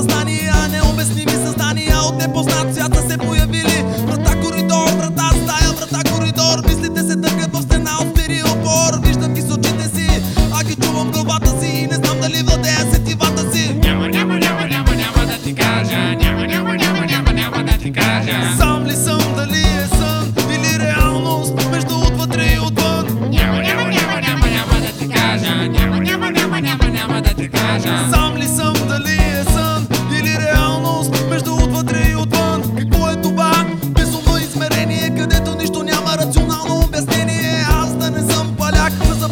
съзнания, необясними създания, от непознат свят са се появили. Врата коридор, врата стая, врата коридор, мислите се дъргат в стена от стери опор. Виждам ги с очите си, а ги чувам главата си и не знам дали владея сетивата си. Няма, няма, няма, няма, няма да ти кажа, няма, няма, няма, няма, няма да ти кажа. Сам ли съм, дали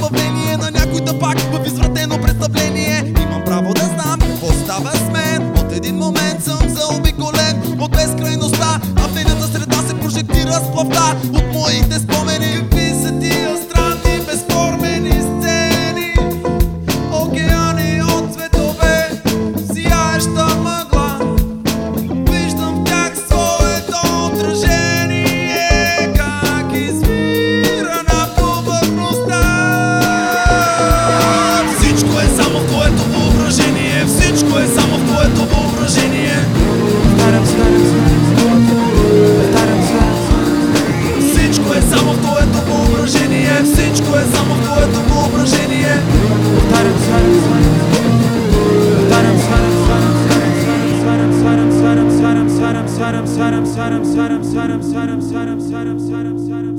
забавление На някой да пак в извратено представление. Имам право да знам какво става с мен. От един момент съм sarım sarım sarım sarım sarım sarım sarım sarım sarım sarım